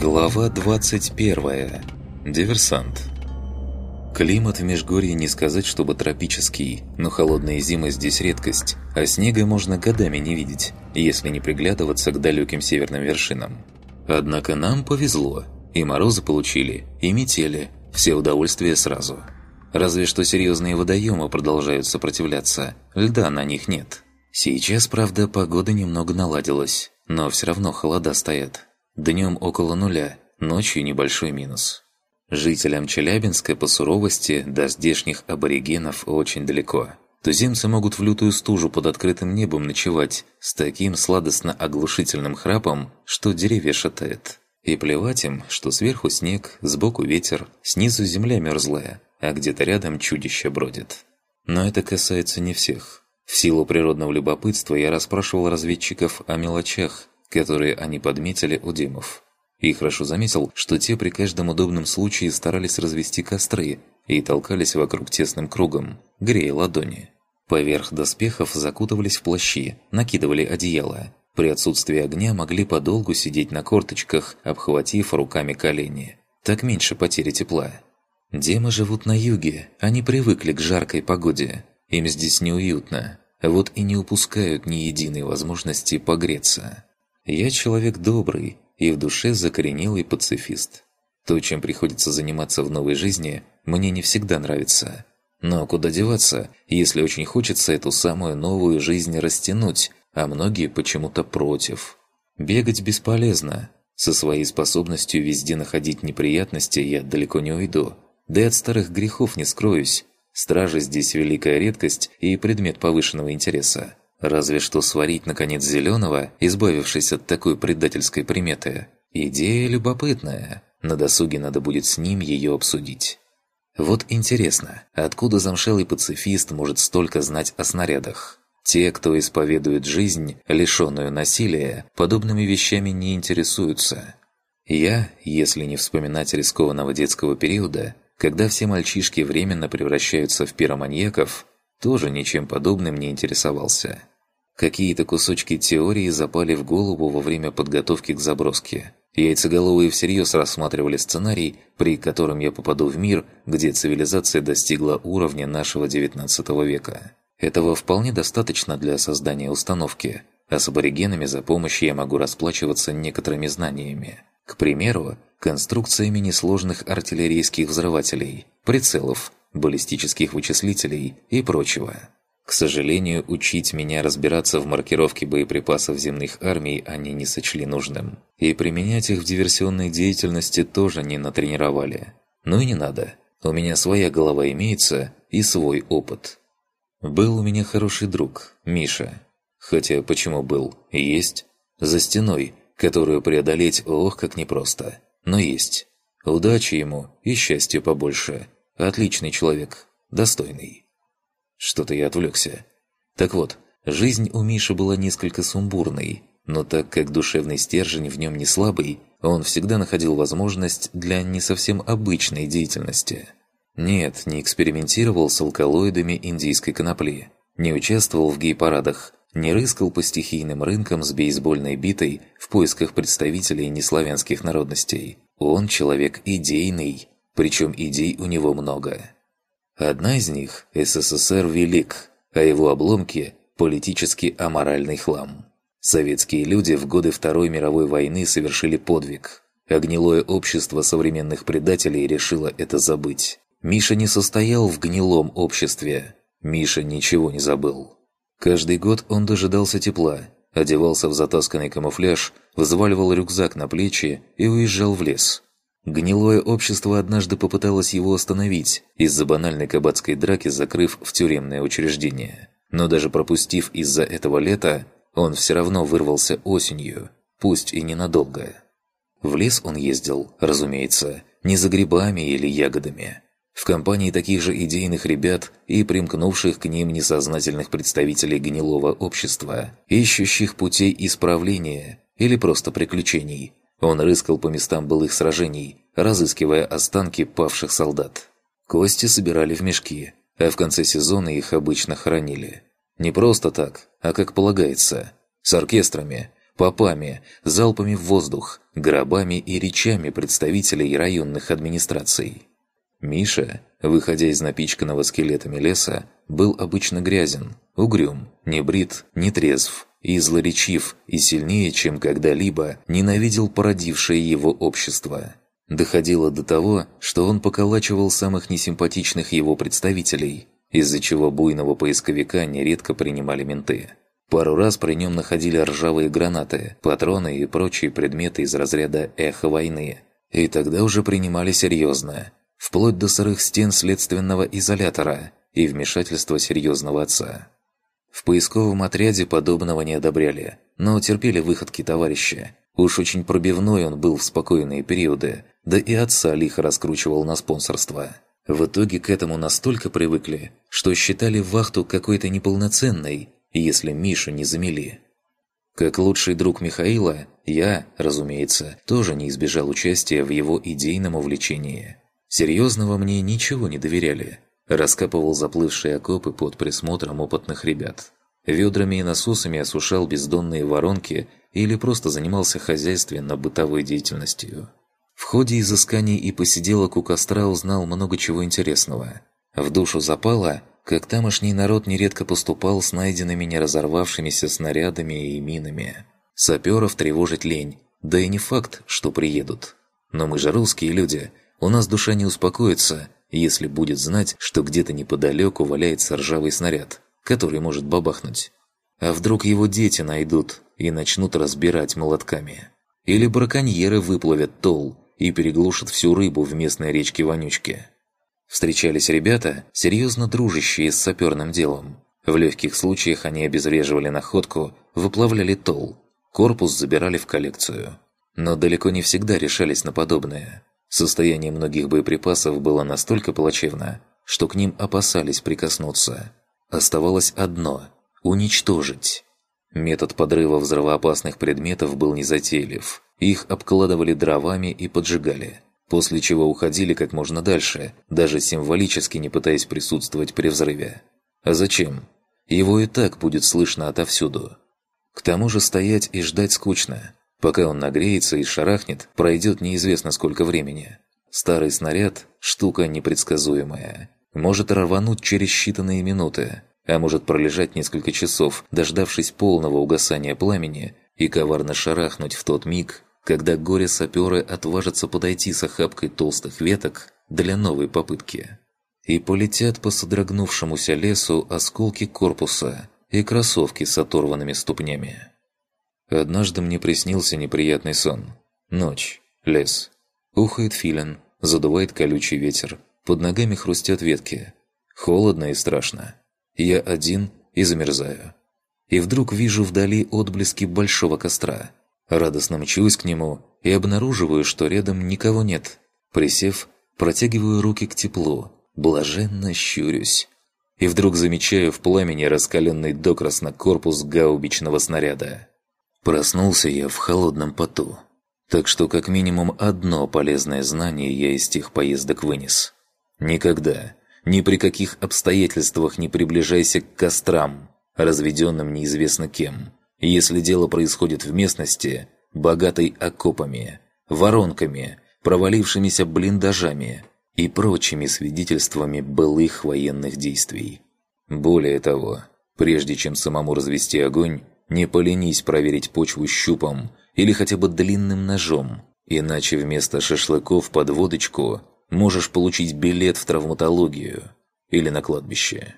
Глава 21. Диверсант. Климат в Межгорье не сказать, чтобы тропический, но холодные зимы здесь редкость, а снега можно годами не видеть, если не приглядываться к далеким северным вершинам. Однако нам повезло, и морозы получили, и метели, все удовольствия сразу. Разве что серьезные водоемы продолжают сопротивляться, льда на них нет. Сейчас, правда, погода немного наладилась, но все равно холода стоят. Днем около нуля, ночью небольшой минус. Жителям Челябинска по суровости до здешних аборигенов очень далеко. Туземцы могут в лютую стужу под открытым небом ночевать с таким сладостно-оглушительным храпом, что деревья шатает. И плевать им, что сверху снег, сбоку ветер, снизу земля мерзлая, а где-то рядом чудище бродит. Но это касается не всех. В силу природного любопытства я расспрашивал разведчиков о мелочах, которые они подметили у демов. И хорошо заметил, что те при каждом удобном случае старались развести костры и толкались вокруг тесным кругом, грея ладони. Поверх доспехов закутывались в плащи, накидывали одеяло. При отсутствии огня могли подолгу сидеть на корточках, обхватив руками колени. Так меньше потери тепла. Демы живут на юге, они привыкли к жаркой погоде. Им здесь неуютно. Вот и не упускают ни единой возможности погреться. Я человек добрый и в душе закоренелый пацифист. То, чем приходится заниматься в новой жизни, мне не всегда нравится. Но куда деваться, если очень хочется эту самую новую жизнь растянуть, а многие почему-то против. Бегать бесполезно. Со своей способностью везде находить неприятности я далеко не уйду. Да и от старых грехов не скроюсь. Стражи здесь великая редкость и предмет повышенного интереса. Разве что сварить, наконец, зеленого, избавившись от такой предательской приметы. Идея любопытная. На досуге надо будет с ним ее обсудить. Вот интересно, откуда замшелый пацифист может столько знать о снарядах? Те, кто исповедует жизнь, лишенную насилия, подобными вещами не интересуются. Я, если не вспоминать рискованного детского периода, когда все мальчишки временно превращаются в пироманьяков, тоже ничем подобным не интересовался. Какие-то кусочки теории запали в голову во время подготовки к заброске. Яйцеголовые всерьез рассматривали сценарий, при котором я попаду в мир, где цивилизация достигла уровня нашего XIX века. Этого вполне достаточно для создания установки, а с аборигенами за помощь я могу расплачиваться некоторыми знаниями. К примеру, конструкциями несложных артиллерийских взрывателей, прицелов, баллистических вычислителей и прочего. К сожалению, учить меня разбираться в маркировке боеприпасов земных армий они не сочли нужным. И применять их в диверсионной деятельности тоже не натренировали. Ну и не надо. У меня своя голова имеется и свой опыт. Был у меня хороший друг, Миша. Хотя почему был? Есть. За стеной, которую преодолеть ох как непросто. Но есть. Удачи ему и счастья побольше. Отличный человек. Достойный. Что-то я отвлекся. Так вот, жизнь у Миши была несколько сумбурной, но так как душевный стержень в нем не слабый, он всегда находил возможность для не совсем обычной деятельности. Нет, не экспериментировал с алкалоидами индийской конопли, не участвовал в гей-парадах, не рыскал по стихийным рынкам с бейсбольной битой в поисках представителей неславянских народностей. Он человек идейный, причем идей у него много. Одна из них – СССР велик, а его обломки – политически аморальный хлам. Советские люди в годы Второй мировой войны совершили подвиг, а гнилое общество современных предателей решило это забыть. Миша не состоял в гнилом обществе. Миша ничего не забыл. Каждый год он дожидался тепла, одевался в затасканный камуфляж, взваливал рюкзак на плечи и уезжал в лес – Гнилое общество однажды попыталось его остановить, из-за банальной кабацкой драки закрыв в тюремное учреждение. Но даже пропустив из-за этого лета, он все равно вырвался осенью, пусть и ненадолго. В лес он ездил, разумеется, не за грибами или ягодами. В компании таких же идейных ребят и примкнувших к ним несознательных представителей гнилого общества, ищущих путей исправления или просто приключений – он рыскал по местам былых сражений, разыскивая останки павших солдат. Кости собирали в мешки, а в конце сезона их обычно хоронили. Не просто так, а как полагается. С оркестрами, попами, залпами в воздух, гробами и речами представителей районных администраций. Миша, выходя из напичканного скелетами леса, был обычно грязен, угрюм, не брит, не трезв, и злоречив, и сильнее, чем когда-либо, ненавидел породившее его общество. Доходило до того, что он поколачивал самых несимпатичных его представителей, из-за чего буйного поисковика нередко принимали менты. Пару раз при нем находили ржавые гранаты, патроны и прочие предметы из разряда «эхо войны». И тогда уже принимали серьезно, вплоть до сырых стен следственного изолятора и вмешательства серьезного отца. В поисковом отряде подобного не одобряли, но терпели выходки товарища. Уж очень пробивной он был в спокойные периоды, да и отца лихо раскручивал на спонсорство. В итоге к этому настолько привыкли, что считали вахту какой-то неполноценной, если Мишу не замели. Как лучший друг Михаила, я, разумеется, тоже не избежал участия в его идейном увлечении. Серьезного мне ничего не доверяли. Раскапывал заплывшие окопы под присмотром опытных ребят. Ведрами и насосами осушал бездонные воронки или просто занимался хозяйственно-бытовой деятельностью. В ходе изысканий и посиделок у костра узнал много чего интересного. В душу запало, как тамошний народ нередко поступал с найденными не разорвавшимися снарядами и минами. Саперов тревожить лень, да и не факт, что приедут. Но мы же русские люди, у нас душа не успокоится, если будет знать, что где-то неподалеку валяется ржавый снаряд, который может бабахнуть. А вдруг его дети найдут и начнут разбирать молотками? Или браконьеры выплавят тол и переглушат всю рыбу в местной речке-вонючке? Встречались ребята, серьезно дружащие с саперным делом. В легких случаях они обезвреживали находку, выплавляли тол, корпус забирали в коллекцию. Но далеко не всегда решались на подобное. Состояние многих боеприпасов было настолько плачевно, что к ним опасались прикоснуться. Оставалось одно – уничтожить. Метод подрыва взрывоопасных предметов был незатейлив. Их обкладывали дровами и поджигали – после чего уходили как можно дальше, даже символически не пытаясь присутствовать при взрыве. А зачем? Его и так будет слышно отовсюду. К тому же стоять и ждать скучно. Пока он нагреется и шарахнет, пройдет неизвестно сколько времени. Старый снаряд – штука непредсказуемая. Может рвануть через считанные минуты, а может пролежать несколько часов, дождавшись полного угасания пламени и коварно шарахнуть в тот миг, когда горе-саперы отважатся подойти с охапкой толстых веток для новой попытки. И полетят по содрогнувшемуся лесу осколки корпуса и кроссовки с оторванными ступнями. Однажды мне приснился неприятный сон. Ночь, лес. Ухает филин, задувает колючий ветер, под ногами хрустят ветки. Холодно и страшно. Я один и замерзаю. И вдруг вижу вдали отблески большого костра – Радостно мчусь к нему и обнаруживаю, что рядом никого нет. Присев, протягиваю руки к теплу, блаженно щурюсь. И вдруг замечаю в пламени раскаленный докрасно корпус гаубичного снаряда. Проснулся я в холодном поту. Так что как минимум одно полезное знание я из тех поездок вынес. Никогда, ни при каких обстоятельствах не приближайся к кострам, разведенным неизвестно кем если дело происходит в местности, богатой окопами, воронками, провалившимися блиндажами и прочими свидетельствами былых военных действий. Более того, прежде чем самому развести огонь, не поленись проверить почву щупом или хотя бы длинным ножом, иначе вместо шашлыков под водочку можешь получить билет в травматологию или на кладбище.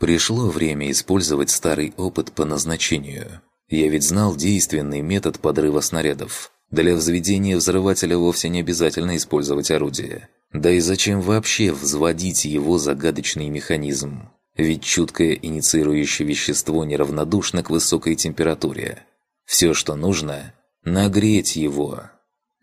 Пришло время использовать старый опыт по назначению. Я ведь знал действенный метод подрыва снарядов. Для взведения взрывателя вовсе не обязательно использовать орудие. Да и зачем вообще взводить его загадочный механизм? Ведь чуткое инициирующее вещество неравнодушно к высокой температуре. Все, что нужно – нагреть его.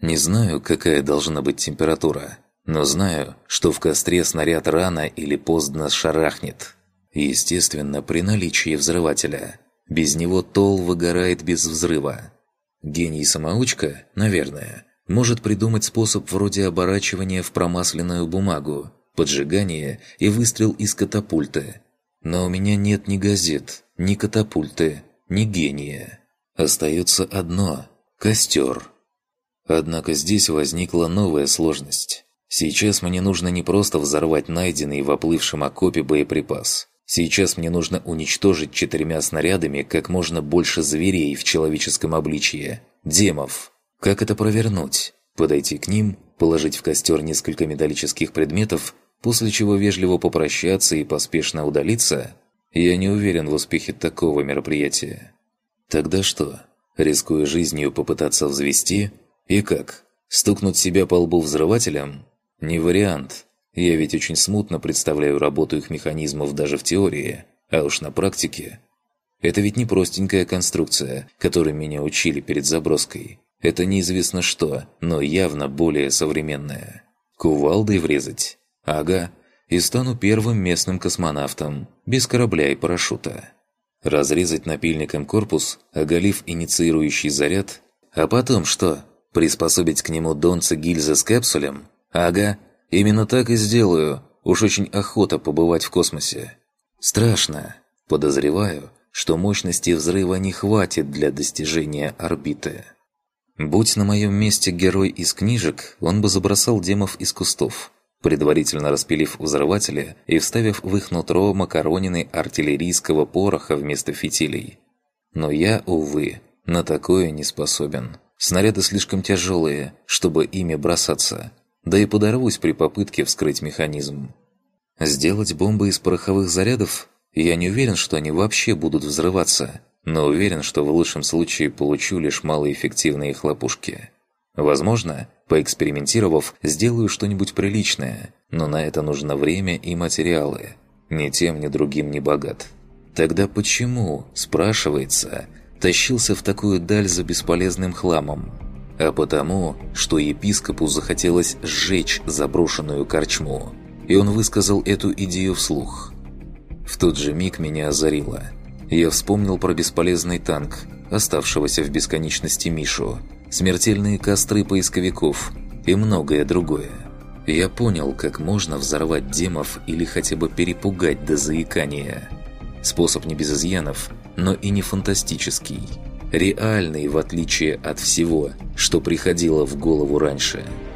Не знаю, какая должна быть температура, но знаю, что в костре снаряд рано или поздно шарахнет. Естественно, при наличии взрывателя. Без него тол выгорает без взрыва. Гений-самоучка, наверное, может придумать способ вроде оборачивания в промасленную бумагу, поджигания и выстрел из катапульты. Но у меня нет ни газет, ни катапульты, ни гения. Остается одно – костер. Однако здесь возникла новая сложность. Сейчас мне нужно не просто взорвать найденный в оплывшем окопе боеприпас. Сейчас мне нужно уничтожить четырьмя снарядами как можно больше зверей в человеческом обличье. Демов. Как это провернуть? Подойти к ним, положить в костер несколько металлических предметов, после чего вежливо попрощаться и поспешно удалиться? Я не уверен в успехе такого мероприятия. Тогда что? Рискуя жизнью попытаться взвести? И как? Стукнуть себя по лбу взрывателем? Не вариант. Я ведь очень смутно представляю работу их механизмов даже в теории, а уж на практике. Это ведь не простенькая конструкция, которой меня учили перед заброской. Это неизвестно что, но явно более современное. Кувалдой врезать? Ага. И стану первым местным космонавтом, без корабля и парашюта. Разрезать напильником корпус, оголив инициирующий заряд, а потом что? Приспособить к нему донца гильзы с капсулем? Ага, именно так и сделаю. Уж очень охота побывать в космосе. Страшно. Подозреваю, что мощности взрыва не хватит для достижения орбиты. Будь на моем месте герой из книжек, он бы забросал демов из кустов, предварительно распилив взрыватели и вставив в их нутро макаронины артиллерийского пороха вместо фитилей. Но я, увы, на такое не способен. Снаряды слишком тяжелые, чтобы ими бросаться, да и подорвусь при попытке вскрыть механизм. Сделать бомбы из пороховых зарядов? Я не уверен, что они вообще будут взрываться – но уверен, что в лучшем случае получу лишь малоэффективные хлопушки. Возможно, поэкспериментировав, сделаю что-нибудь приличное, но на это нужно время и материалы. Ни тем, ни другим не богат. Тогда почему, спрашивается, тащился в такую даль за бесполезным хламом? А потому, что епископу захотелось сжечь заброшенную корчму, и он высказал эту идею вслух. В тот же миг меня озарило – я вспомнил про бесполезный танк, оставшегося в бесконечности Мишу, смертельные костры поисковиков и многое другое. Я понял, как можно взорвать демов или хотя бы перепугать до заикания. Способ не без изъянов, но и не фантастический. Реальный, в отличие от всего, что приходило в голову раньше –